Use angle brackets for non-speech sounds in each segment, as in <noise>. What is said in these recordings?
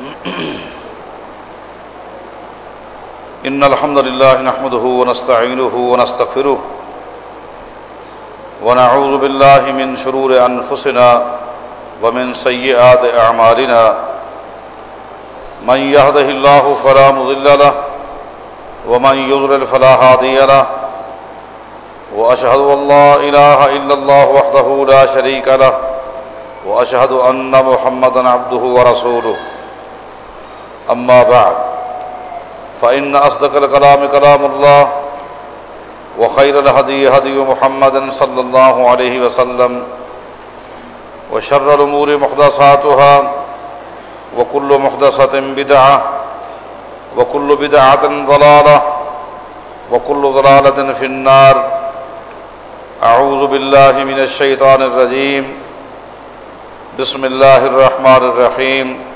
<clears throat> إن الحمد لله نحمده ونستعينه ونستغفره ونعوذ بالله من شرور أنفسنا ومن سيئات أعمالنا من يهده الله فلا مضل له ومن يضلل فلا هادي له وأشهد أن لا إله إلا الله وحده لا شريك له وأشهد أن محمدا عبده ورسوله أما بعد، فإن أصدق الكلام كلام الله، وخير الهدي هدي محمد صلى الله عليه وسلم، وشر الأمور محدثاتها، وكل محدثة بدعة، وكل بدعة ضلالة، وكل ضلالة في النار. أعوذ بالله من الشيطان الرجيم. بسم الله الرحمن الرحيم.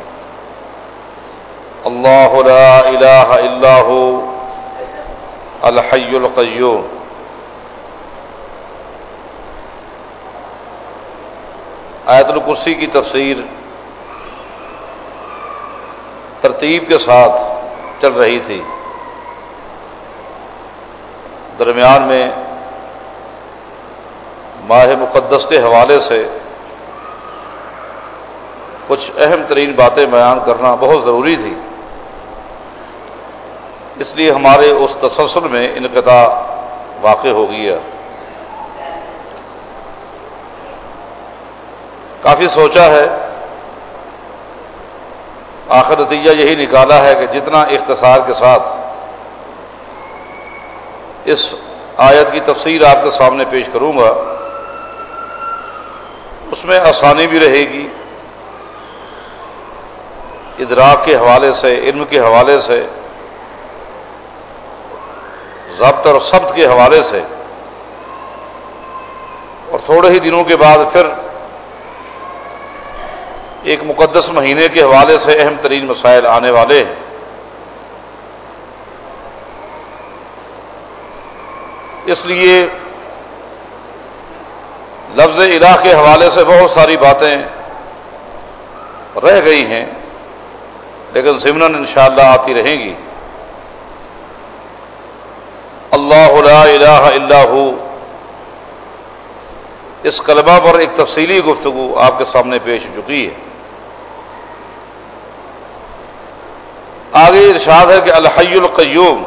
الله لا إله إلا هو الحي القيوم آیت الکرسی کی تفسیر ترتیب کے ساتھ چل رہی تھی۔ درمیان میں ماہ مقدس کے حوالے سے کچھ اہم ترین باتیں بیان کرنا بہت ضروری تھی۔ اس لیے ہمارے اس تسلسل میں انقطاع واقع ہو گیا کافی سوچا ہے۔ آخر نتیجہ یہی نکالا ہے کہ جتنا اختصار کے ساتھ اس آیت کی تفسیر آپ کے سامنے پیش کروں گا، اس میں آسانی بھی رہے گی۔ ادراک کے حوالے سے، علم کے حوالے سے ضبط اور سبت کے حوالے سے اور تھوڑے ہی دنوں کے بعد پھر ایک مقدس مہینے کے حوالے سے اہم ترین مسائل آنے والے ہیں۔ اس لیے لفظ الہ کے حوالے سے بہت ساری باتیں رہ گئی ہیں، لیکن ضمن انشاءاللہ آتی رہیں گی۔ اللہ لا الہ الا ہو۔ اس کلمہ پر ایک تفصیلی گفتگو آپ کے سامنے پیش ہو چکی ہے۔ آگے ارشاد ہے کہ الحی القیوم،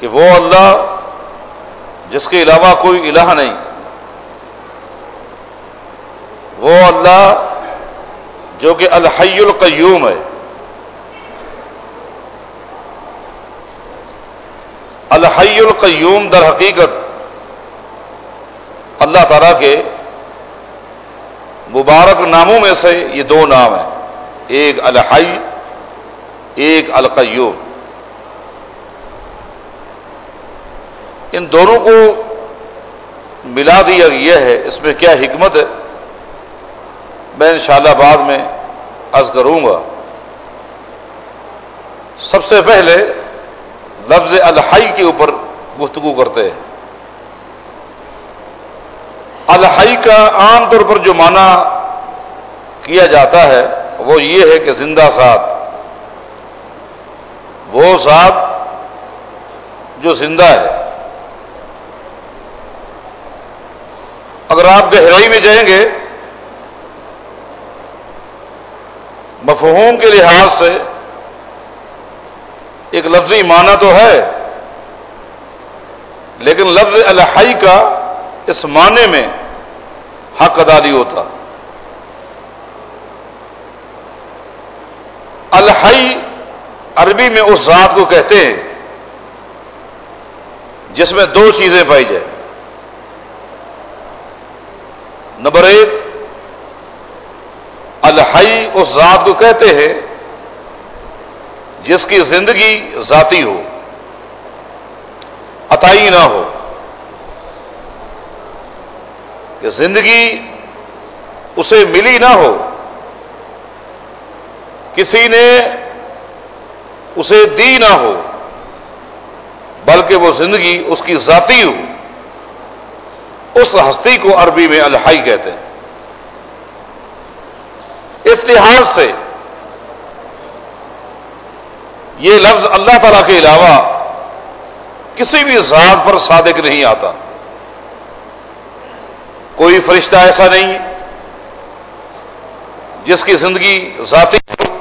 کہ وہ اللہ جس کے علاوہ کوئی الہ نہیں۔ وہ اللہ جو کہ الحی القیوم ہے۔ الحی القیوم در حقیقت اللہ تعالی کے مبارک ناموں میں سے یہ دو نام ہیں۔ ایک الحی، ایک القیوم۔ ان دونوں کو ملا دیا گیا ہے، اس میں کیا حکمت ہے؟ میں انشاءاللہ بعد میں عرض کروں گا۔ سب سے پہلے لفظ الحی کے اوپر گفتگو کرتے ہیں۔ الحی کا عام طور پر جو معنی کیا جاتا ہے، وہ یہ ہے کہ زندہ ساتھ۔ وہ ساتھ جو زندہ ہے۔ اگر آپ گہرائی میں جائیں گے، مفہوم کے لحاظ سے ایک لفظی معنی تو ہے، لیکن لفظ الحی کا اس معنی میں حق ادا نہیں ہوتا۔ الحی عربی میں اس ذات کو کہتے ہیں جس میں دو چیزیں پائی جائیں۔ نمبر ایک، الحی اس ذات کو کہتے ہیں جس کی زندگی ذاتی ہو، عطائی نہ ہو، کہ زندگی اسے ملی نہ ہو، کسی نے اسے دی نہ ہو، بلکہ وہ زندگی اس کی ذاتی ہو۔ اس ہستی کو عربی میں الحائی کہتے ہیں۔ اس لحاظ سے یہ لفظ اللہ تعالی کے علاوہ کسی بھی ذات پر صادق نہیں آتا۔ کوئی فرشتہ ایسا نہیں جس کی زندگی ذاتی ہو۔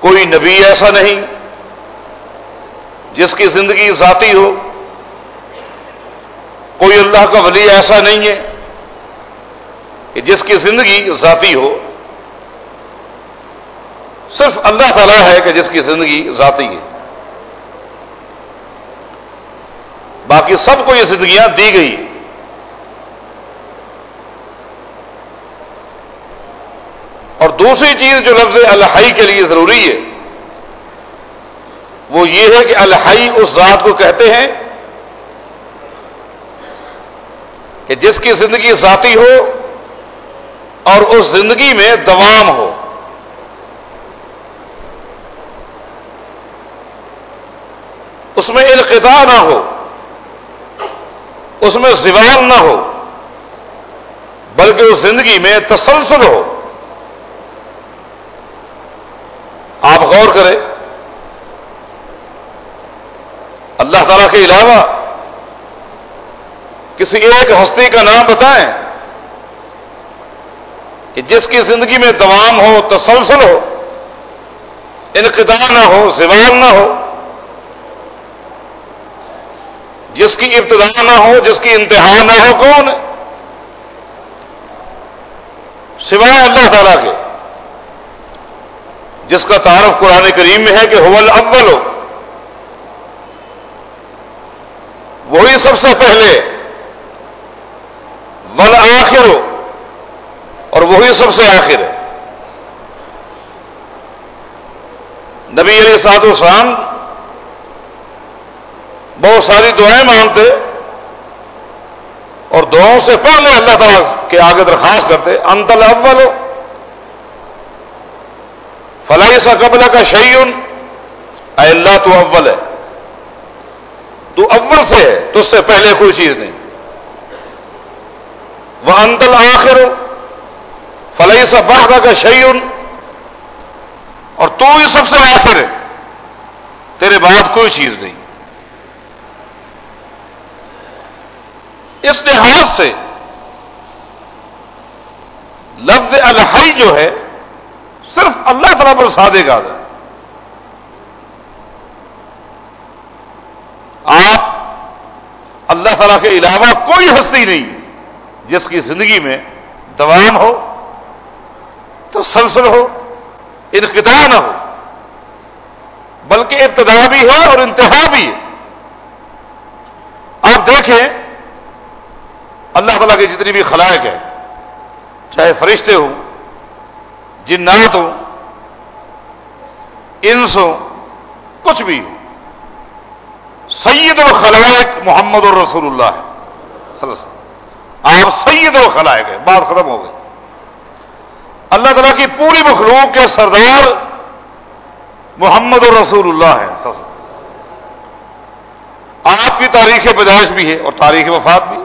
کوئی نبی ایسا نہیں جس کی زندگی ذاتی ہو۔ کوئی اللہ کا ولی ایسا نہیں ہے کہ جس کی زندگی ذاتی ہو۔ صرف اللہ تعالیٰ ہے کہ جس کی زندگی ذاتی ہے۔ باقی سب کو یہ زندگیاں دی گئی۔ اور دوسری چیز جو لفظ الحائی کے لیے ضروری ہے، وہ یہ ہے کہ الحائی اس ذات کو کہتے ہیں کہ جس کی زندگی ذاتی ہو اور اس زندگی میں دوام ہو۔ اس میں انقطاع نہ ہو، اس میں زوال نہ ہو، بلکہ اس زندگی میں تسلسل ہو۔ آپ غور کریں، اللہ تعالی کے علاوہ کسی ایک ہستی کا نام بتائیں کہ جس کی زندگی میں دوام ہو، تسلسل ہو، انقطاع نہ ہو، زوال نہ ہو جس کی ابتدا نہ ہو، جس کی انتہا نہ ہو، کون سوائے اللہ تعالی کے۔ جس کا تعارف قرآن کریم میں ہے کہ حول اول ہو وہی سب سے پہلے۔ ول آخر ہو اور وہی سب سے آخر۔ ہے نبی علیہ سعد السلام بہت ساری دعائیں مانگتے اور دعاؤں سے پہلے اللہ تعالیٰ کے آگے درخواست کرتے انتل اول ہو فلائی سا قبل کا شعین اے اللہ تو اول ہے۔ تو اول سے ہے، تو اس سے پہلے کوئی چیز نہیں۔ وہ انتل آخر ہو فلائی سا باغ کا شعین اور تو ہی سب سے آخر ہے۔ تیرے بعد کوئی چیز نہیں۔ اس لحاظ سے لفظ الحی جو ہے صرف اللہ تعالیٰ پر سادے گا آپ اللہ تعالیٰ کے علاوہ کوئی ہستی نہیں جس کی زندگی میں دوام ہو، تسلسل ہو، انقطاع نہ ہو، بلکہ ابتدا بھی ہے اور انتہا بھی ہے۔ آپ دیکھیں اللہ تعالیٰ کی جتنی بھی خلائق ہے چاہے فرشتے ہوں، جنات ہوں، انس ہوں، کچھ بھی ہو سید الخلائق محمد الرسول اللہ ہے آپ سید الخلائق ہے بات ختم ہو گئی۔ اللہ تعالیٰ کی پوری مخلوق کے سردار محمد الرسول اللہ ہے آپ کی تاریخ پیدائش بھی ہے اور تاریخ وفات بھی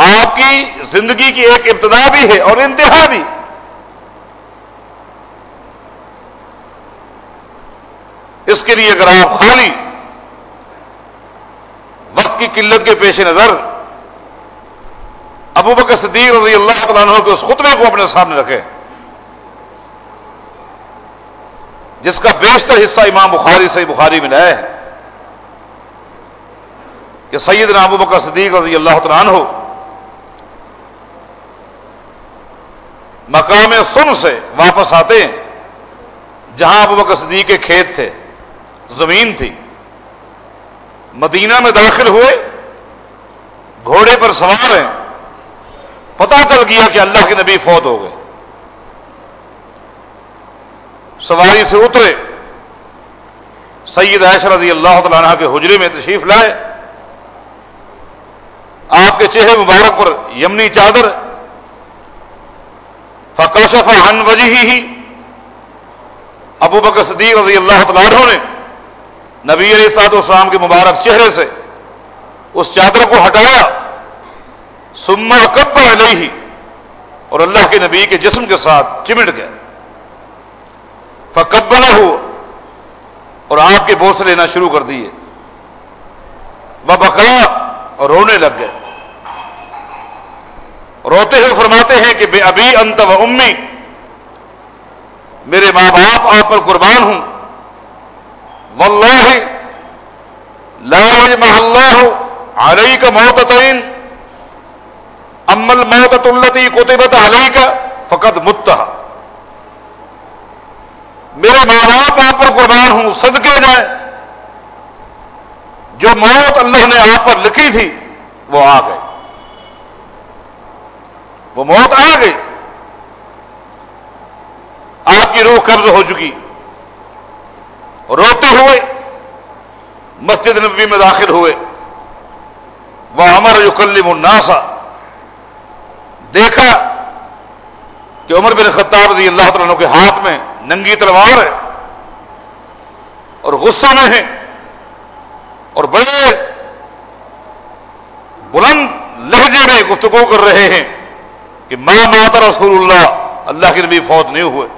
ہے آپ کی زندگی کی ایک ابتدا بھی ہے اور انتہا بھی۔ اس کے لیے اگر آپ خالی وقت کی قلت کے پیش نظر ابو بکر صدیق رضی اللہ عنہ کے اس خطبے کو اپنے سامنے رکھے جس کا بیشتر حصہ امام بخاری سے بخاری میں لائے ہے کہ سید ابو بکر صدیق رضی اللہ عنہ مقام سن سے واپس آتے ہیں۔ جہاں ابو بکر صدیق کے کھیت تھے، زمین تھی۔ مدینہ میں داخل ہوئے، گھوڑے پر سوار ہیں۔ پتا چل گیا کہ اللہ کے نبی فوت ہو گئے۔ سواری سے اترے۔ سید عائشہ رضی اللہ تعالیٰ کے حجرے میں تشریف لائے۔ آپ کے چہرے مبارک پر یمنی چادر فکاشف عن وجہ ہی ابو بکر صدیق رضی اللہ تعالیٰ نے نبی علیہ سعد اسلام کے مبارک چہرے سے اس چادر کو ہٹایا۔ سما کب علیہ اور اللہ کے نبی کے جسم کے ساتھ چمٹ گئے فکبلا ہو اور آپ کے بوس لینا شروع کر دیے۔ وہ بکرا اور رونے لگ گئے۔ روتے ہوئے فرماتے ہیں کہ بے ابھی انت و امی، میرے ماں باپ آپ پر قربان ہوں۔ واللہ لا يجمع اللہ علی کا موت تعین امل موت التی کوتبت متہ۔ میرے ماں باپ آپ پر قربان ہوں، صدقے جائے جو موت اللہ نے آپ پر لکھی تھی، وہ آ گئے۔ وہ موت آ گئی۔ آپ کی روح قبض ہو چکی۔ روتے ہوئے مسجد نبی میں داخل ہوئے۔ وہ عمر یکلم الناسا دیکھا کہ عمر بن خطاب رضی اللہ تعالیٰ کے ہاتھ میں ننگی تلوار ہے اور غصہ میں ہے اور بڑے بلند لہجے میں گفتگو کر رہے ہیں۔ کہ ماں ماتا رسول اللہ اللہ کے نبی فوت نہیں ہوئے۔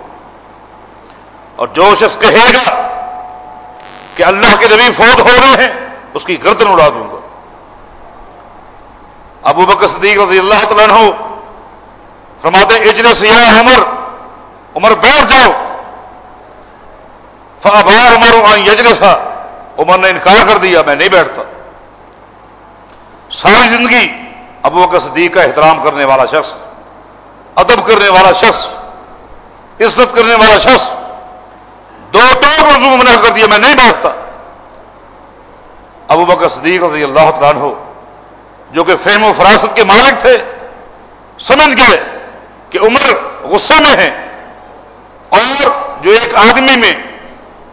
اور جو شخص کہے گا کہ اللہ کے نبی فوت ہو رہے ہیں، اس کی گردن اڑا دوں گا۔ ابو بکر صدیق رضی اللہ تعالیٰ ہو فرماتے اجلس یا عمر عمر بیٹھ جاؤ۔ فابا عمر یجلسا عمر نے انکار کر دیا، میں نہیں بیٹھتا۔ ساری زندگی ابو بکر صدیق کا احترام کرنے والا شخص۔ ادب کرنے والا شخص، عزت کرنے والا شخص۔ دو ٹوک روزوں منع کر دیا، میں نہیں بیٹھتا ابو بکر صدیق رضی اللہ تعالیٰ ہو جو کہ فہم و فراست کے مالک تھے، سمجھ گئے کہ عمر غصے میں ہے۔ اور جو ایک آدمی میں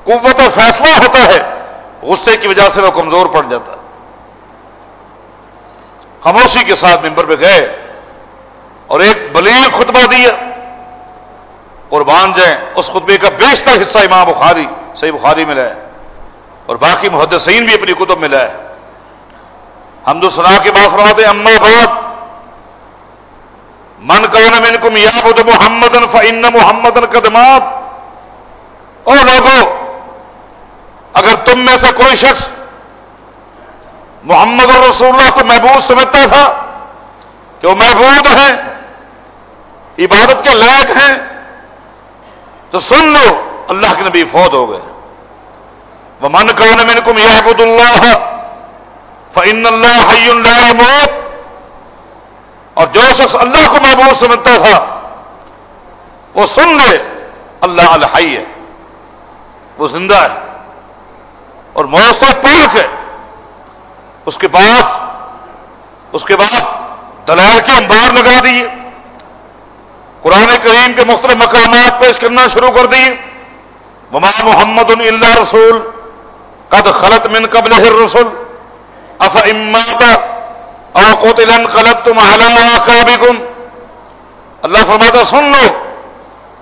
قوت و فیصلہ ہوتا ہے، غصے کی وجہ سے وہ کمزور پڑ جاتا۔ خاموشی کے ساتھ ممبر پہ گئے۔ اور ایک بلیغ خطبہ دیا۔ قربان جائیں۔ اس خطبے کا بیشتر حصہ امام بخاری، صحیح بخاری ملا ہے اور باقی محدثین بھی اپنی کتب ملا ہے ہم تو سنا کے بات فرماتے اما بات من کان من کم یا محمد فن محمد قدمات اور لوگوں اگر تم میں سے کوئی شخص محمد رسول اللہ کو محبوب سمجھتا تھا کہ وہ محبوب ہیں عبادت کے لائق ہیں، تو سن لو، اللہ کے نبی فوت ہو گئے وہ من کان من کم یا اللہ فن اللہ حی اللہ موت اور جو شخص اللہ کو محبوب سمجھتا تھا، وہ سن لے، اللہ الحی ہے۔ وہ زندہ ہے۔ اور موسر پاک ہے۔ اس کے پاس اس کے بعد دلائل کے انبار لگا دیے۔ قرآن کریم کے مختلف مقامات پیش کرنا شروع کر دیے مما محمد اللہ رسول. قد خلط من قبل رسول اف امات اوقوت خلط تم کا اللہ فرماتا سن لو.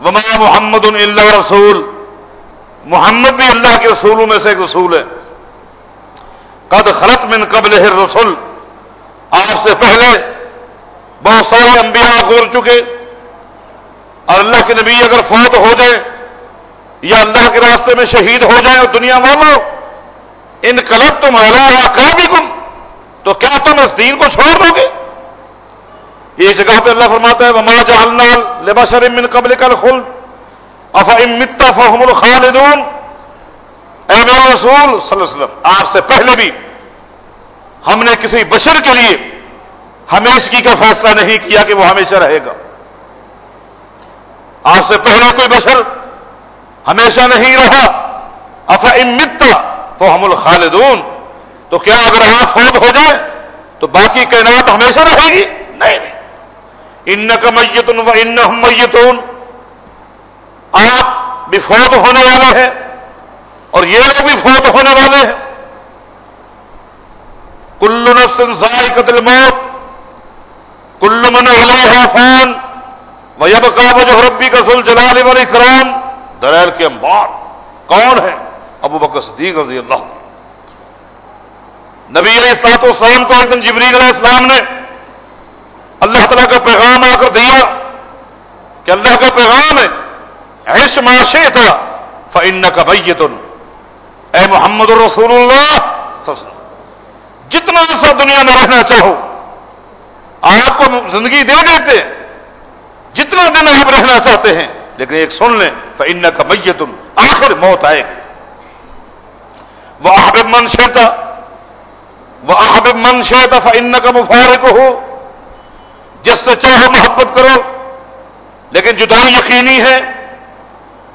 وما محمد اللہ رسول. محمد بھی اللہ کے رسولوں میں سے ایک رسول ہے. قد خلط من قبل رسول آپ سے پہلے بہت سارے انبیاء گول چکے. اور اللہ کے نبی اگر فوت ہو جائے یا اللہ کے راستے میں شہید ہو جائے اور دنیا مانو ان کلب تمہارا کر بھی تو کیا تم اس دین کو چھوڑ دو گے؟ یہ جگہ پہ اللہ فرماتا ہے، وما جہلنا لبا شرم من قبل کل خل اف امت فہم الخالدون۔ اے میرا رسول صلی اللہ علیہ وسلم، آپ سے پہلے بھی ہم نے کسی بشر کے لیے ہمیشگی کا فیصلہ نہیں کیا کہ وہ ہمیشہ رہے گا۔ آپ سے پہلے کوئی بشر ہمیشہ نہیں رہا۔ افا امت تو ہم الخالدون۔ تو کیا اگر آپ فوت ہو جائے تو باقی کائنات ہمیشہ رہے گی؟ نہیں۔ ان کا میتن و ان میتون۔ آپ بھی فوت ہونے والے ہیں اور یہ لوگ بھی فوت ہونے والے ہیں۔ کل نفس قتل موت کل من علیہ فان ویب کا وجہ ربی کا سل جلال والی کرام دلیل کے امبار کون ہے؟ ابو بکر صدیق رضی اللہ نبی علیہ السلاط اسلام کو ایک دن جبریل علیہ السلام نے اللہ تعالیٰ کا پیغام آ کر دیا کہ اللہ کا پیغام ہے ایش معاشے تھا فن کا بیتن اے محمد الرسول اللہ جتنا سا دنیا میں رہنا چاہو، آپ کو زندگی دے دیتے جتنا دن آپ رہنا چاہتے ہیں، لیکن ایک سن لیں فن کا میتن آخر موت آئے۔ گی وہ آحب من شیتا وہ آحب من شیتا فن کا مفارق ہو جس سے چاہو محبت کرو، لیکن جدائی یقینی ہے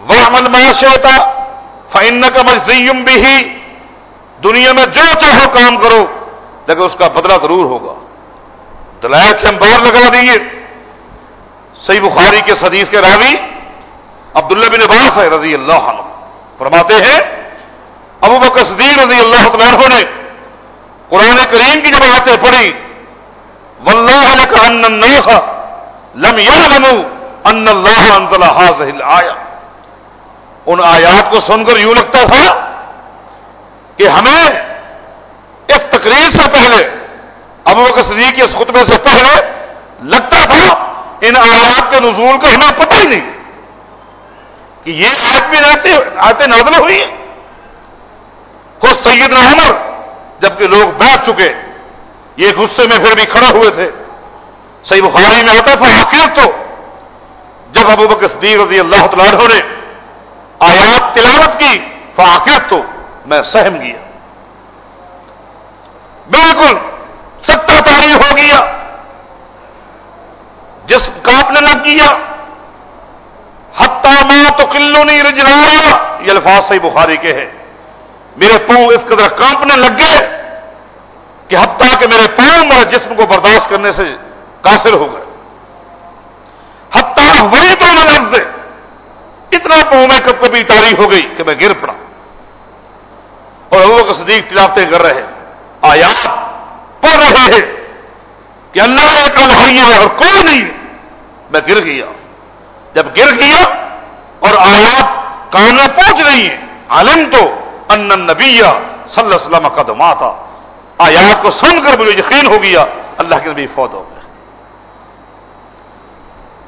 وہ من معاشیتا فن کا مجزیم بھی دنیا میں جو چاہو کام کرو، لیکن اس کا بدلہ ضرور ہوگا۔ دلائل کے ہم باہر لگا دیے صحیح بخاری کے حدیث کے راوی عبداللہ بن عباس ہے، رضی اللہ عنہ۔ فرماتے ہیں، ابو بکر صدیق رضی اللہ عنہ نے قرآن کریم کی جب آیتیں پڑھی واللہ لک ان الناس لم يعلموا ان اللہ انزل هذه الايه ان آیات کو سن کر یوں لگتا تھا کہ ہمیں اس تقریر سے پہلے، ابو بکر صدیق کے اس خطبے سے پہلے لگتا تھا ان آیات کے نزول کا ہمیں پتہ ہی نہیں کہ یہ آیت بھی رہتے آتے نازل ہوئی ہیں۔ خود سید عمر جبکہ لوگ بیٹھ چکے، یہ غصے میں پھر بھی کھڑے ہوئے تھے۔ صحیح بخاری میں آتا تھا آخر تو، جب ابو بکر صدیق رضی اللہ تعالیٰ نے آیات تلاوت کی، فاخر تو، میں سہم گیا۔ بالکل ستا تاری ہو گیا جس کاپنے لگ گیا ماں تو کلو نہیں رجلایا یہ الفاظ صحیح بخاری کے ہیں۔ میرے پاؤں اس قدر کانپنے لگ گئے کہ حتیٰ کہ میرے پاؤں میرے جسم کو برداشت کرنے سے قاصر ہو گئے۔ حتیٰ وہی تو میں لفظ اتنا پاؤں میں کب کبھی تاریخ ہو گئی کہ میں گر پڑا۔ اور وہ صدیق تلاوتیں کر رہے آیات پڑھ رہے ہیں کہ اللہ نے کل ہے اور کوئی نہیں میں گر گیا۔ جب گر گیا اور آیات کان میں پہنچ رہی ہیں۔ عالم تو ان نبی صلی اللہ علیہ وسلم کا تھا۔ آیات کو سن کر مجھے یقین ہو گیا، اللہ کے نبی فوت ہو گئے۔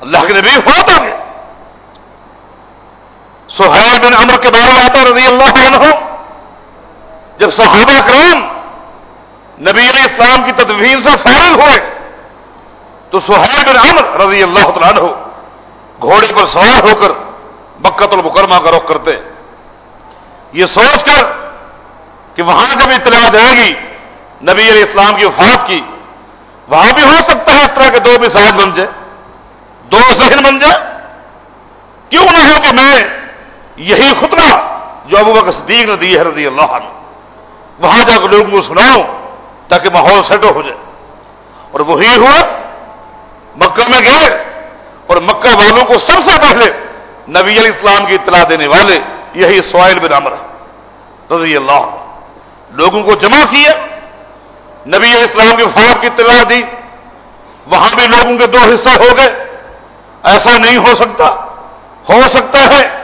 اللہ کے نبی فوت ہو گئے۔ سہیل بن امر کے بارے میں آتا رضی اللہ عنہ۔ جب صحابہ کرام نبی علیہ السلام کی تدوین سے فارغ ہوئے تو سہیل بن امر رضی اللہ تعالیٰ عنہ گھوڑے پر سوار ہو کر مکت المکرمہ کا رخ کرتے یہ سوچ کر کہ وہاں جب اطلاع جائے گی، نبی علیہ السلام کی وفات کی، وہاں بھی ہو سکتا ہے اس طرح کے دو مثال بن جائے، دو ذہن بن جائے۔ کیوں نہ ہو کہ میں یہی خطرہ جو ابو بکر صدیق نے دی ہے رضی اللہ عنہ، وہاں جا کر لوگوں کو سناؤں تاکہ ماحول سیٹو ہو جائے۔ اور وہی ہوا مکہ میں گئے اور مکہ والوں کو سب سے پہلے نبی علیہ السلام کی اطلاع دینے والے یہی سوائل بن عمر رضی اللہ لوگوں کو جمع کیا، نبی اسلام کی فوج کی اطلاع دی، وہاں بھی لوگوں کے دو حصے ہو گئے۔ ایسا نہیں ہو سکتا ہو سکتا ہے۔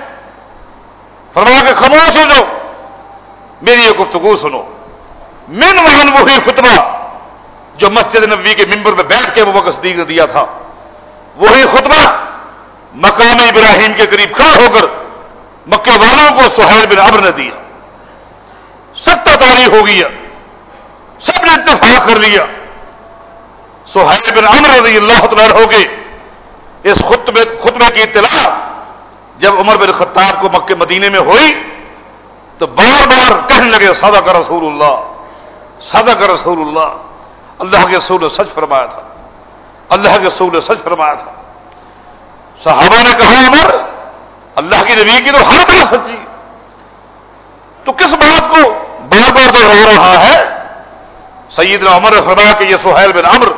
فرما کے خاموش ہو جاؤ۔ میری یہ گفتگو سنو۔ من وہن وہی خطبہ جو مسجد نبی کے ممبر میں بیٹھ کے وہ تصدیق نے دیا تھا، وہی خطبہ مقام ابراہیم کے قریب کھڑا ہو کر مکے والوں کو سہیل بن ابر نے دیا۔ ستہ تاری ہو گیا سب نے اتفاق کر لیا۔ سہیل بن امر رضی اللہ تعالیٰ ہو گئے اس خطبے خطبے کی اطلاع جب عمر بن خطاب کو مکے مدینے میں ہوئی تو بار بار کہنے لگے سادہ کا رسول اللہ سادہ کا رسول اللہ۔ اللہ کے رسول نے سچ فرمایا تھا۔ اللہ کے رسول نے سچ فرمایا تھا۔ صحابہ نے کہا، عمر، اللہ کی نبی کی تو ہر بات سچی۔ تو کس بات کو بار بار دوہرا رہا ہے؟ سید عمر فرمایا کہ یہ سہیل بن عمر،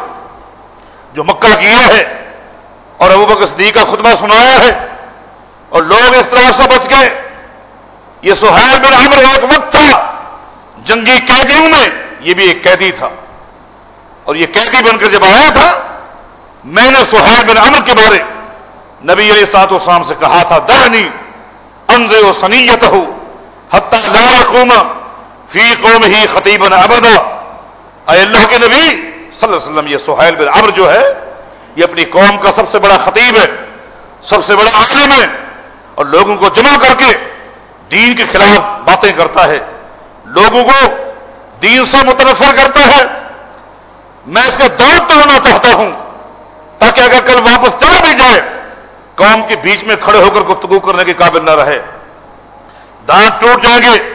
جو مکہ کیا ہے اور ابو بکر صدیق کا خطبہ سنایا ہے، اور لوگ اس طرح سے بچ گئے۔ یہ سہیل بن عمر ایک وقت تھا، جنگی قیدیوں میں یہ بھی ایک قیدی تھا۔ اور یہ قیدی بن کر جب آیا تھا، میں نے سہیل بن عمر کے بارے نبی علیہ سات وسلام سے کہا تھا دہنی انز و سنیت ہو حتہ قوم فی قوم ہی خطیب ابدا. اے اللہ کے نبی، صلی اللہ علیہ وسلم، یہ سہیل بن عمر جو ہے، یہ اپنی قوم کا سب سے بڑا خطیب ہے، سب سے بڑا عالم ہے، اور لوگوں کو جمع کر کے دین کے خلاف باتیں کرتا ہے، لوگوں کو دین سے متنفر کرتا ہے میں اس کا دور توڑنا چاہتا ہوں تاکہ اگر کل واپس چلا بھی جائے، قوم کے بیچ میں کھڑے ہو کر گفتگو کرنے کے قابل نہ رہے۔ دانت ٹوٹ جائیں گے،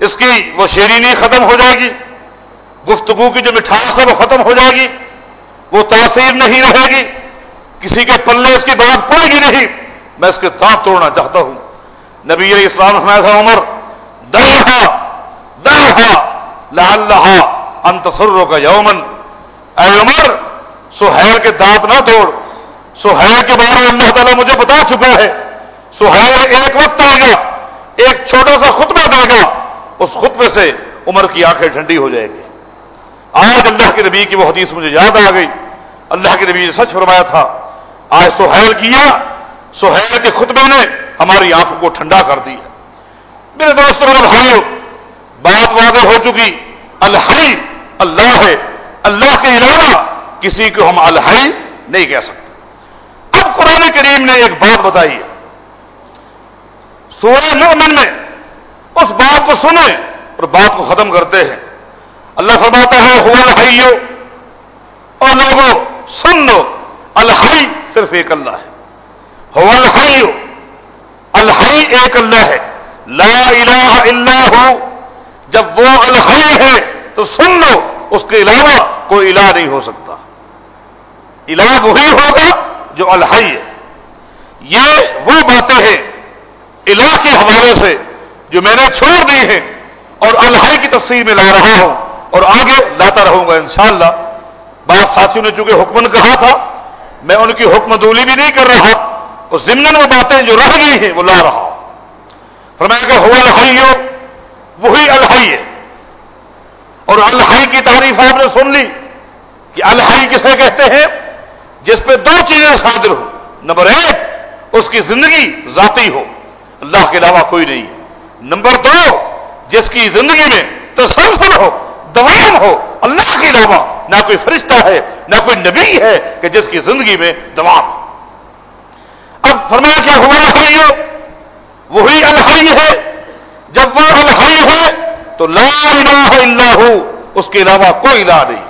اس کی وہ شیرینی ختم ہو جائے گی۔ گفتگو کی جو مٹھاس ہے وہ ختم ہو جائے گی۔ وہ تاثیر نہیں رہے گی۔ کسی کے پلے اس کی بات پڑے گی نہیں۔ میں اس کے دانت توڑنا چاہتا ہوں۔ نبی اسلام حمایت عمر درہا درہا لہ انتصروں کا یومن اے عمر، سہیل کے دانت نہ توڑ۔ سہیل کے بارے میں اللہ تعالیٰ مجھے بتا چکا ہے۔ سہیل ایک وقت آئے گا ایک چھوٹا سا خطبہ دے گا۔ اس خطبے سے عمر کی آنکھیں ٹھنڈی ہو جائے گی۔ آج اللہ کے نبی کی وہ حدیث مجھے یاد آ گئی۔ اللہ کے نبی نے سچ فرمایا تھا، آج سہیل کیا، سہیل کے خطبے نے ہماری آنکھوں کو ٹھنڈا کر دیا میرے دوستوں، میرے بھائیوں بات واضح ہو چکی۔ الحی اللہ ہے۔ اللہ کے علاوہ کسی کو ہم الحی نہیں کہہ سکتے۔ اب قرآن کریم نے ایک بات بتائی ہے۔ سورہ مومن میں اس بات کو سنیں اور بات کو ختم کرتے ہیں۔ اللہ فرماتا ہے ہو الحیو اور لوگوں، سن لو، الحی صرف ایک اللہ ہے۔ ہو الحیو الحی ایک اللہ ہے۔ لا الہ الا ہو جب وہ الحی ہے تو سن لو، اس کے علاوہ کوئی الہ نہیں ہو سکتا۔ الہ وہی ہوگا جو الحی ہے۔ یہ وہ باتیں ہیں الہ کے حوالے سے جو میں نے چھوڑ دی ہیں اور الحائی کی تفصیل میں لا رہا ہوں اور آگے لاتا رہوں گا انشاءاللہ۔ بعض ساتھیوں نے چونکہ حکمن کہا تھا، میں ان کی حکم دولی بھی نہیں کر رہا۔ اور ضمن وہ باتیں جو رہ گئی ہیں وہ لا رہا۔ ہوں فرمایا کہ ہو الحائی ہو وہی الحائی ہے۔ اور الحائی کی تعریف آپ نے سن لی کہ الحائی کسے کہتے ہیں؟ جس پہ دو چیزیں شامل ہو نمبر ایک، اس کی زندگی ذاتی ہو۔ اللہ کے علاوہ کوئی نہیں۔ ہے نمبر دو، جس کی زندگی میں تسلسل ہو، دوام ہو، اللہ کے علاوہ نہ کوئی فرشتہ ہے، نہ کوئی نبی ہے کہ جس کی زندگی میں دوام۔ اب فرمایا کیا ہوا الحائی ہو وہی الحائی ہے۔ جب وہ الحائی ہے تو لا الہ الا ہو، اس کے علاوہ کوئی الہ نہیں۔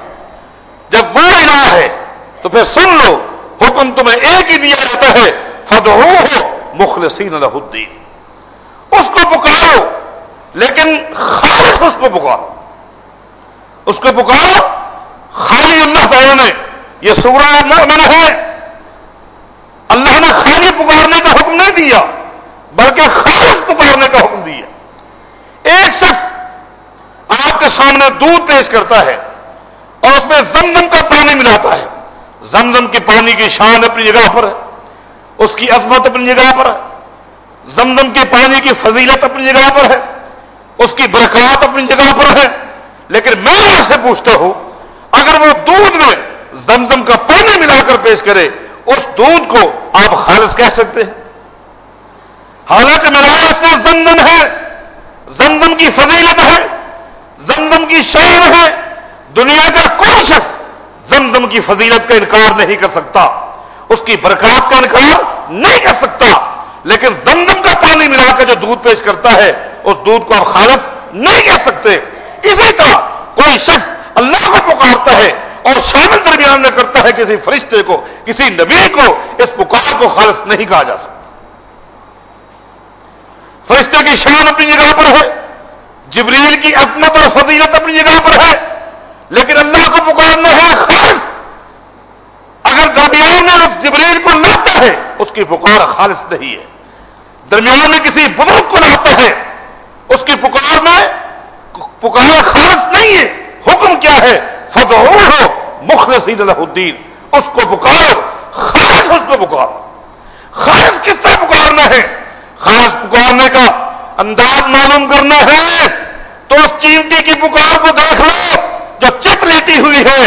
جب وہ الہ ہے، تو پھر سن لو، حکم تمہیں ایک ہی دیا جاتا ہے فدو ہو مخلصین الدین۔ اس کو پکارو، لیکن خالص اس کو پکارو۔ اس کو پکارو، خالی اللہ تعالیٰ نے یہ سورہ مومن ہے۔ اللہ نے خالی پکارنے کا حکم نہیں دیا، بلکہ خالص پکارنے کا حکم دیا۔ ایک شخص آپ کے سامنے دودھ پیش کرتا ہے اور اس میں زمزم کا پانی ملاتا ہے۔ زمزم کے پانی کی شان اپنی جگہ پر ہے۔ اس کی عظمت اپنی جگہ پر ہے۔ زمزم کے پانی کی فضیلت اپنی جگہ پر ہے۔ اس کی برکات اپنی جگہ پر ہے۔ لیکن میں آپ سے پوچھتا ہوں، اگر وہ دودھ میں زمزم کا پانی ملا کر پیش کرے، اس دودھ کو آپ خالص کہہ سکتے ہیں؟ حالانکہ میرا سے زمزم ہے۔ زمزم کی فضیلت کی شعر ہے، دنیا کا کوئی شخص زمزم کی فضیلت کا انکار نہیں کر سکتا۔ اس کی برکات کا انکار نہیں کر سکتا۔ لیکن زمزم کا پانی ملا کر جو دودھ پیش کرتا ہے، اس دودھ کو آپ خالص نہیں کہہ سکتے۔ اسی طرح کوئی شخص اللہ کو پکارتا ہے اور شامل درمیان میں کرتا ہے کسی فرشتے کو، کسی نبی کو، اس پکار کو خالص نہیں کہا جا سکتا۔ فرشتے کی شان اپنی جگہ پر ہے۔ جبریل کی عظمت اور فضیلت اپنی جگہ پر ہے، لیکن اللہ کو پکارنا ہے خالص۔ اگر درمیان میں جبریل کو لاتا ہے، اس کی پکار خالص نہیں ہے۔ درمیان میں کسی بزرگ کو لاتا ہے، اس کی پکار میں پکار خالص نہیں ہے۔ حکم کیا ہے؟ فضو ہو مخلصین اللہ الدین اس کو پکار خالص اس کو پکار خالص کس سے پکارنا ہے؟ خالص پکارنے کا انداز معلوم کرنا ہے۔ تو اس چیمٹی کی پکار کو دیکھ لو، جو چپ لیٹی ہوئی ہے۔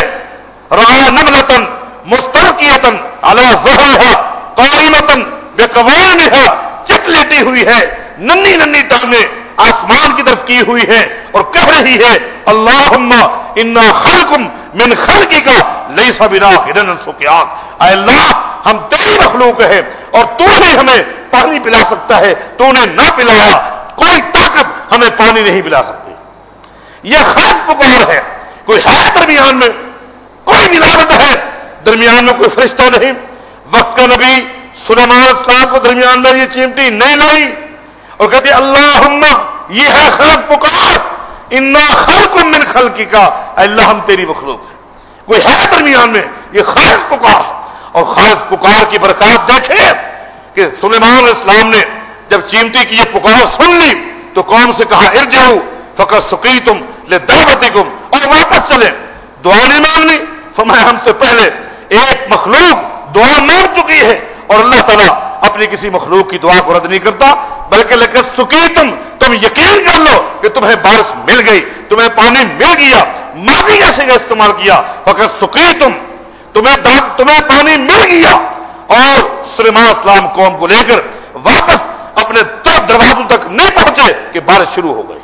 راہ نملتن مستقیتن اللہ ظہر قائمتن بے قوان ہے۔ چک لیٹی ہوئی ہے، ننی ننی ٹانگیں آسمان کی طرف کی ہوئی ہے اور کہہ رہی ہے اللہ انا خلقم من خلقی کا لئی سا بنا ہرن سکیات اے اللہ، ہم تیری مخلوق ہے اور تو ہی ہمیں پانی پلا سکتا ہے، تو نے نہ پلایا، کوئی طاقت ہمیں پانی نہیں پلا سکتی۔ یہ خاص پکار ہے۔ کوئی ہے درمیان میں؟ کوئی ملاوٹ ہے؟ درمیان میں کوئی فرشتہ نہیں۔ وقت کا نبی سلیمان اسلام کو درمیان میں یہ چیمٹی نہیں لائی۔ اور کہتے اللہ یہ ہے خاص پکار۔ انا خلق من خلقی کا اللہ، ہم تیری مخلوق ہے کوئی ہے درمیان میں؟ یہ خاص پکار۔ اور خاص پکار کی برکات دیکھے کہ سلیمان اسلام نے جب چیمٹی کی یہ پکار سن لی تو کون سے کہا ارجاؤ فقط سکی تم لے دعوتی کم اور واپس چلے دعا نہیں مانگنی۔ فرمایا، ہم سے پہلے ایک مخلوق دعا مانگ چکی ہے، اور اللہ تعالیٰ اپنی کسی مخلوق کی دعا کو رد نہیں کرتا، بلکہ لیکن سکی تم تم یقین کر لو کہ تمہیں بارش مل گئی، تمہیں پانی مل گیا مادی جیسے کا استعمال کیا۔ فقط سکی تم تمہیں تمہیں پانی مل گیا۔ اور سلیمان اسلام قوم کو لے کر واپس اپنے دروازوں تک نہیں پہنچے کہ بارش شروع ہو گئی۔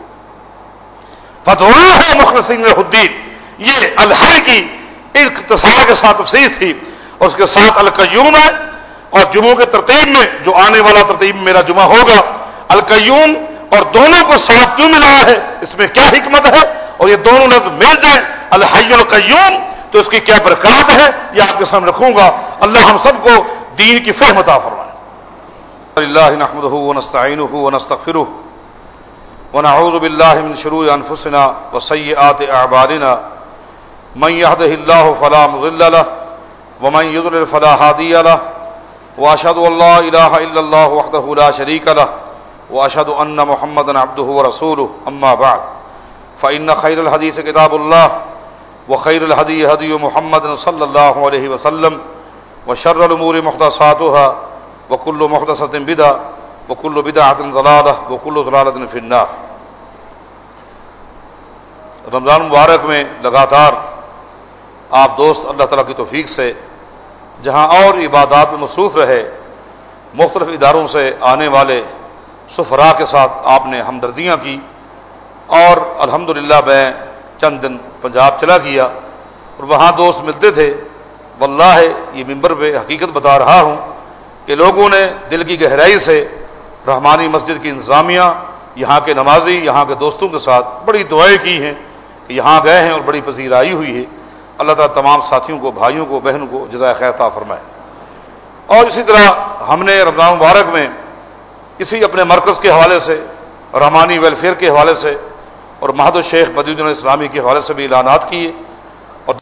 فتح ہے مخلصین الدین یہ الحر کی اختصار کے ساتھ تفصیل تھی. اور اس کے ساتھ القیوم ہے. اور جمعوں کے ترتیب میں جو آنے والا ترتیب میرا جمعہ ہوگا، القیوم اور دونوں کو ساتھ کیوں ملا ہے؟ اس میں کیا حکمت ہے؟ اور یہ دونوں لفظ مل جائیں، الحی القیوم، تو اس کی کیا برکات ہے؟ یہ آپ کے سامنے رکھوں گا. اللہ ہم سب کو دین کی فہمتا فرمائے. اللہ نحمده ونستعینه ونستغفره ونعوذ بالله من شرور انفسنا وسيئات اعمالنا من يهده الله فلا مضل له، ومن يضلل فلا هادي له. واشهد ان لا اله الا الله وحده لا شريك له واشهد ان محمدا عبده ورسوله. اما بعد فان خير الحديث كتاب الله، وخير الهدي هدي محمد صلى الله عليه وسلم، وشر الامور محدثاتها، وكل محدثه بدعه وكل بدعه ضلاله وكل ضلاله في النار. رمضان مبارک میں لگاتار آپ دوست اللہ تعالیٰ کی توفیق سے جہاں اور عبادات میں مصروف رہے، مختلف اداروں سے آنے والے سفرا کے ساتھ آپ نے ہمدردیاں کی اور الحمدللہ میں چند دن پنجاب چلا گیا اور وہاں دوست ملتے تھے۔ واللہ یہ ممبر پہ حقیقت بتا رہا ہوں کہ لوگوں نے دل کی گہرائی سے رحمانی مسجد کی انتظامیہ یہاں کے نمازی، یہاں کے دوستوں کے ساتھ بڑی دعائیں کی ہیں۔ کہ یہاں گئے ہیں اور بڑی پذیرائی ہوئی ہے۔ اللہ تعالیٰ تمام ساتھیوں کو، بھائیوں کو، بہنوں کو جزائے خیرتا فرمائے۔ اور اسی طرح ہم نے رمضان مبارک میں اسی اپنے مرکز کے حوالے سے، رحمانی ویلفیئر کے حوالے سے اور مہد الشیخ بدیدین اسلامی کے حوالے سے بھی اعلانات کیے۔